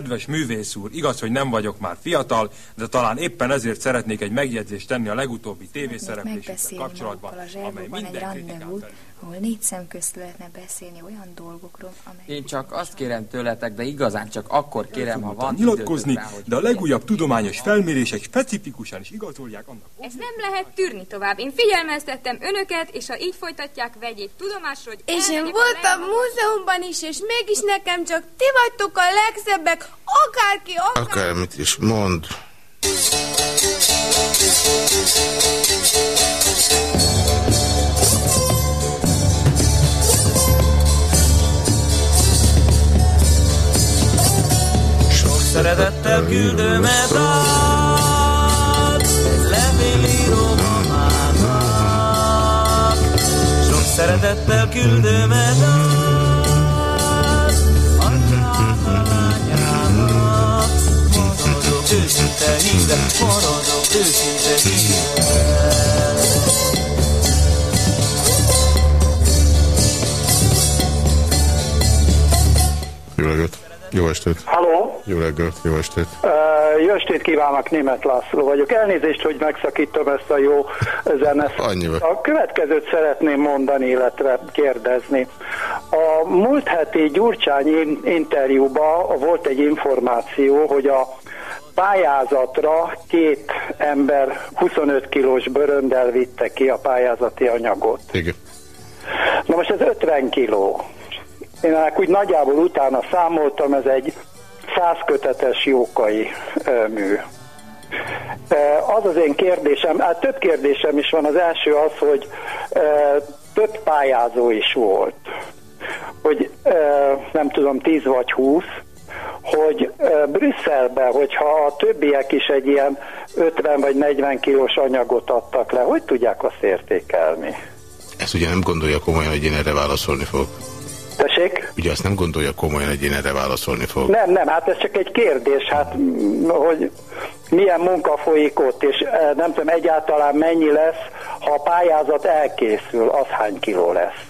Kedves művész úr, igaz, hogy nem vagyok már fiatal, de talán éppen ezért szeretnék egy megjegyzést tenni a legutóbbi tévészereplésekkel megbeszélni kapcsolatban, amely minden felül. Ahol négy szem közt lehetne beszélni olyan dolgokról, amelyek... Én csak azt kérem tőletek, de igazán csak akkor kérem, ha van nyilatkozni, rá, hogy de a legújabb tudományos felmérések specifikusan is igazolják annak. Ezt nem lehet tűrni tovább. Én figyelmeztettem önöket, és ha így folytatják, vegyék tudomásra, hogy És én voltam múzeumban is, és mégis nekem csak ti vagytok a legszebbek, akárki, akár... Akármit is mond. Sok szeretettel küldöm dalt, egy levélíró mamának. Sok szeretettel küldöm anyjának, a lányának. Maradok őszinte híve, maradok őszinte híve. Estét. Halló, Jó reggelt. Jó estét. uh, jó estét kívánok, Német László vagyok. Elnézést, hogy megszakítom ezt a jó zenezt. Annyiba. A következőt szeretném mondani, illetve kérdezni. A múlt heti Gyurcsány in- interjúban volt egy információ, hogy a pályázatra két ember 25 kilós bőröndel vitte ki a pályázati anyagot. Igen. Na most ez 50 kiló. Én ennek úgy nagyjából utána számoltam, ez egy 100 kötetes jókai mű. Az az én kérdésem, hát több kérdésem is van. Az első az, hogy több pályázó is volt. Hogy nem tudom, 10 vagy 20, hogy Brüsszelben, hogyha a többiek is egy ilyen 50 vagy 40 kilós anyagot adtak le, hogy tudják azt értékelni? Ezt ugye nem gondolja komolyan, hogy én erre válaszolni fogok. Tessék? Ugye azt nem gondolja komolyan, hogy én erre válaszolni fogok. Nem, nem, hát ez csak egy kérdés, hát hogy milyen munka folyik ott, és eh, nem tudom egyáltalán mennyi lesz, ha a pályázat elkészül, az hány kiló lesz.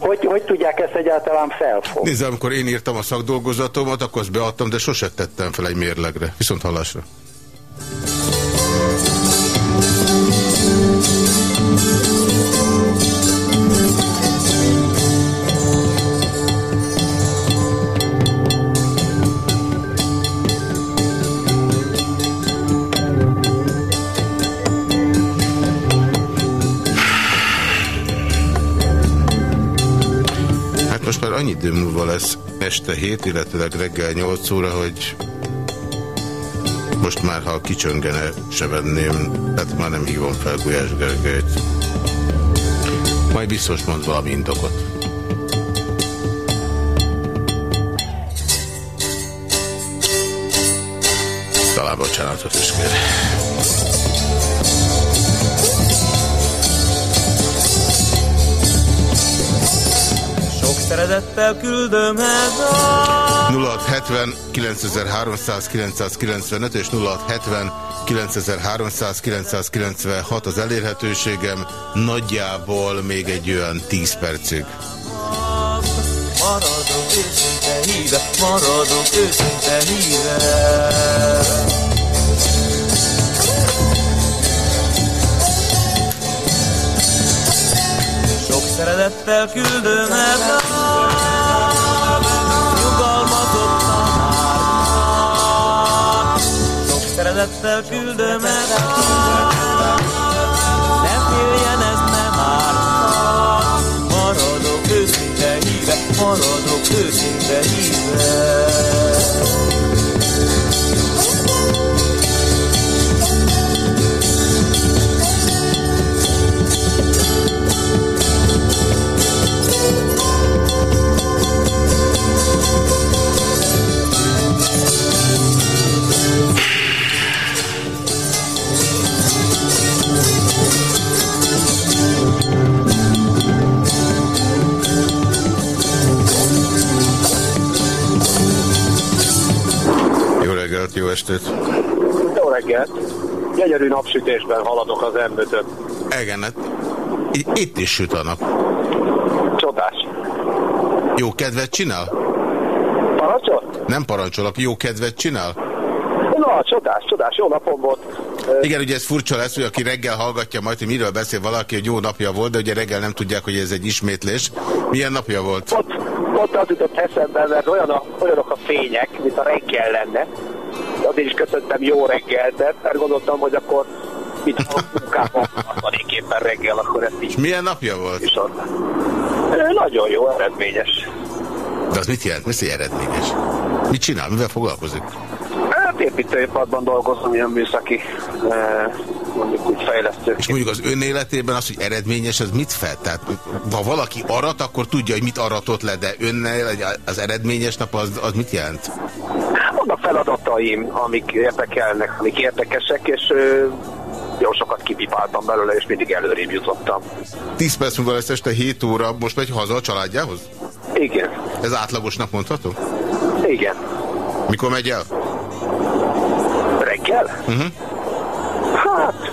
Hogy, hogy tudják ezt egyáltalán felfogni? Nézd, amikor én írtam a szakdolgozatomat, akkor azt beadtam, de sose tettem fel egy mérlegre. Viszont hallásra. Idő múlva lesz este 7, illetőleg reggel 8 óra, hogy most már, ha kicsöngene, se venném, hát már nem hívom fel Gulyás Gergelyt. Majd biztos mond valami indokot. Talán bocsánatot is kér. Szeretettel küldöm ez a 0670 9300 995 és 0670 9300 996 az elérhetőségem, nagyjából még egy olyan 10 percig. Maradok őszinte híve, maradok őszinte híve. Szeretettel küldöm el Nyugalmazott tanárnak Sok szeretettel küldöm el Ne féljen, ez nem ártnak Maradok őszinte híve Maradok őszinte híve jó estét. Jó reggelt! Gyönyörű napsütésben haladok az m Igen, hát itt is süt a nap. Csodás. Jó kedvet csinál? Parancsol? Nem parancsolok, jó kedvet csinál? Na, csodás, csodás, jó napom volt. Igen, ugye ez furcsa lesz, hogy aki reggel hallgatja majd, hogy miről beszél valaki, hogy jó napja volt, de ugye reggel nem tudják, hogy ez egy ismétlés. Milyen napja volt? Ott, ott az jutott eszembe, mert olyan a, olyanok a fények, mint a reggel lenne. Azért is köszöntem jó reggelt, mert gondoltam, hogy akkor mit a munkában harmadik éppen reggel, akkor ezt így Milyen napja volt? Ö, Nagyon jó, eredményes. De az mit jelent? Mi eredményes? Mit csinál? Mivel foglalkozik? Hát építőiparban dolgozom, ilyen műszaki, mondjuk úgy fejlesztő. És mondjuk az ön életében az, hogy eredményes, az mit fel? Tehát ha valaki arat, akkor tudja, hogy mit aratott le, de önnél egy- az eredményes nap az, az mit jelent? Vannak feladataim, amik érdekelnek, amik érdekesek, és jó sokat kipipáltam belőle, és mindig előrébb jutottam. 10 perc múlva lesz este 7 óra, most megy haza a családjához? Igen, Ez átlagosnak mondható? igen. Mikor megy el? Reggel? Uh-huh. Hát,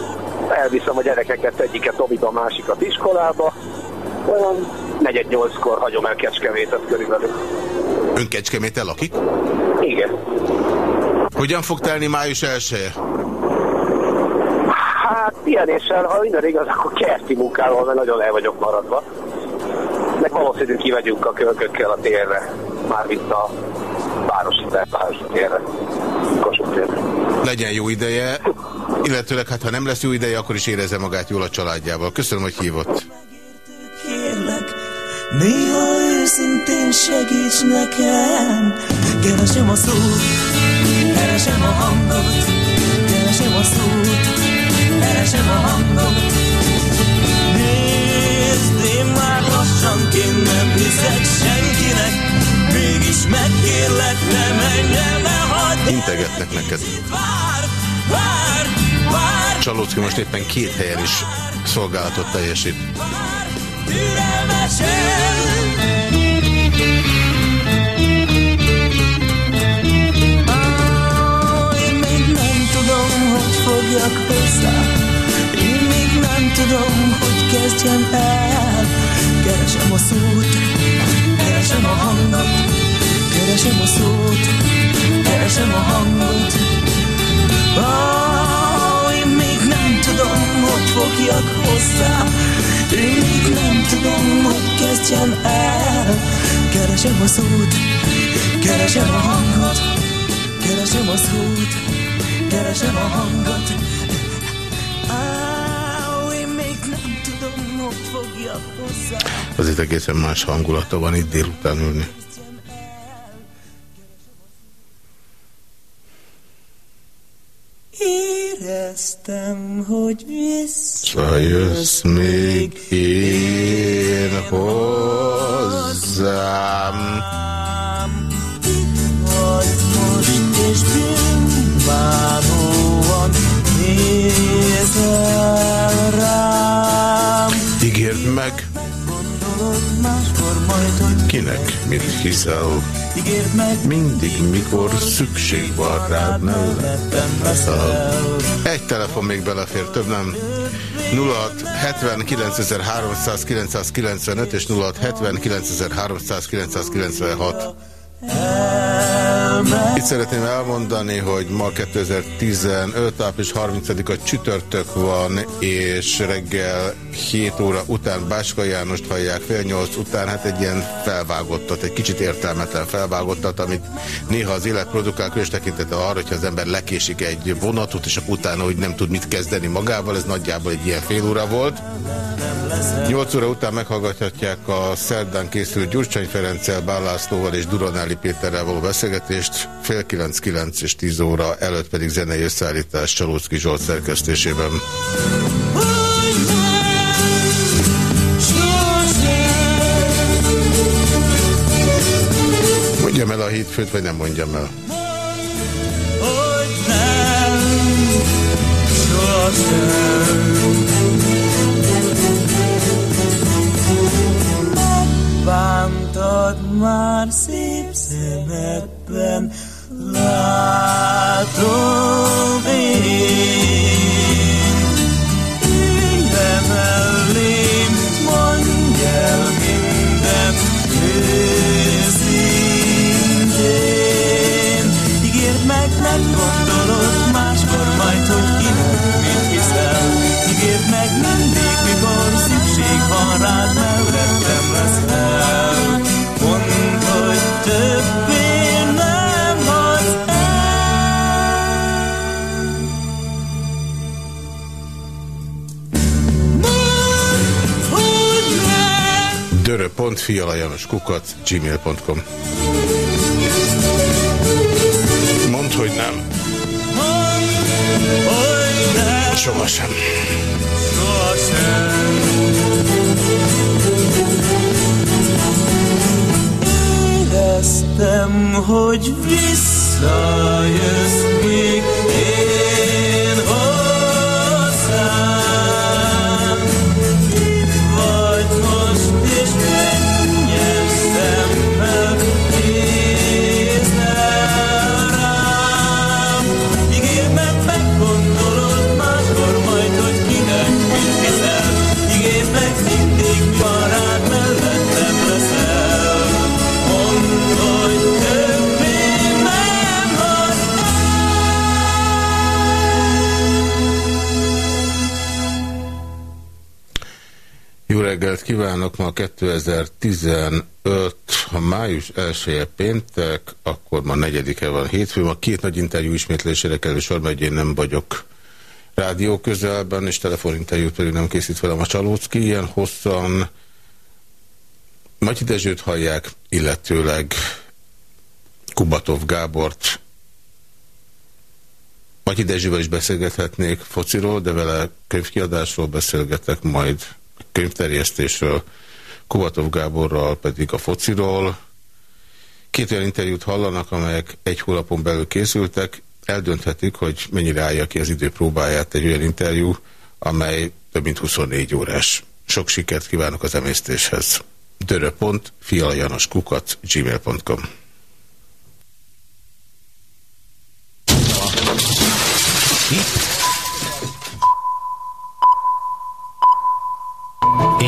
elviszem a gyerekeket, egyiket Tomiba, másikat iskolába. Olyan negyed nyolckor hagyom el Kecskemétet körülbelül. Ön Kecskeméten lakik? Igen. Hogyan fog telni május 1 -e? Hát pihenéssel, ha minden igaz, akkor kerti munkával, mert nagyon el vagyok maradva. Meg valószínűleg kivegyünk a kölkökkel a térre, mármint a városi belváros térre. Kossuth térre. Legyen jó ideje, illetőleg hát ha nem lesz jó ideje, akkor is érezze magát jól a családjával. Köszönöm, hogy hívott. kérlek, néha őszintén segíts nekem. Keresem a szót, keresem a hangot, keresem a szót, keresem a hangot. Nézd, én már lassanként nem hiszek senkinek, mégis megkérlek, ne menj el, ne hagyd Integetnek neked. Vár, vár, vár, Csalócki most éppen két helyen is szolgálatot teljesít. türelmesen. Fogjak hozzá. Én még nem tudom, hogy kezdjem el. Keresem a szót, keresem a hangot Keresem a szót, keresem a hangot. Ah, Én még nem tudom, hogy fogjak hozzá. Én még nem tudom, hogy kezdjem el. Keresem a szót, keresem a hangot Keresem a szót, keresem a hangot Az itt egészen más hangulata van itt délután ülni. Éreztem, hogy vissza Zajössz még én hozzám. vagy most és bűnbánóan kinek mit hiszel. Mindig, mikor szükség van rád, mellettem leszel. Egy telefon még belefér, több nem. 06 79300 995 és 06 79300 996. Elmegy Itt szeretném elmondani, hogy ma 2015. április 30-a csütörtök van, és reggel 7 óra után Báska Jánost hallják fél 8 után, hát egy ilyen felvágottat, egy kicsit értelmetlen felvágottat, amit néha az élet produkál, különös tekintete arra, hogyha az ember lekésik egy vonatot, és utána, hogy nem tud mit kezdeni magával, ez nagyjából egy ilyen fél óra volt. 8 óra után meghallgathatják a szerdán készült Gyurcsány Ferenccel, Bálászlóval és Duronáli Péterrel való beszélgetést, fél 9, 9 és 10 óra előtt pedig zenei összeállítás Csalócki Zsolt szerkesztésében. Mondjam el a hétfőt, vagy nem mondjam el? Hogy nem, Bántad már szép szemedben, látom én. Le mellém, mondj el mindent őszintén. Ígérd meg, meggondolod máskor majd, hogy kinek mit hiszel. Ígérd meg mindig, mikor szükség van rád, dörö.fialajanoskukat gmail.com Mondd, hogy nem. Sohasem. Éreztem, hogy visszajössz még én Ma 2015, ha május 1 -e péntek, akkor ma negyedike van hétfő. Ma két nagy interjú ismétlésére kerül sor, mert én nem vagyok rádió közelben, és telefoninterjút pedig nem készít velem a Csalócki. Ilyen hosszan Matyi Dezsőt hallják, illetőleg Kubatov Gábort. Matyi Dezsővel is beszélgethetnék fociról, de vele könyvkiadásról beszélgetek majd könyvterjesztésről, Kubatov Gáborral pedig a fociról. Két olyan interjút hallanak, amelyek egy hónapon belül készültek. Eldönthetik, hogy mennyire állja ki az idő próbáját egy olyan interjú, amely több mint 24 órás. Sok sikert kívánok az emésztéshez. dörö.fialajanoskukat gmail.com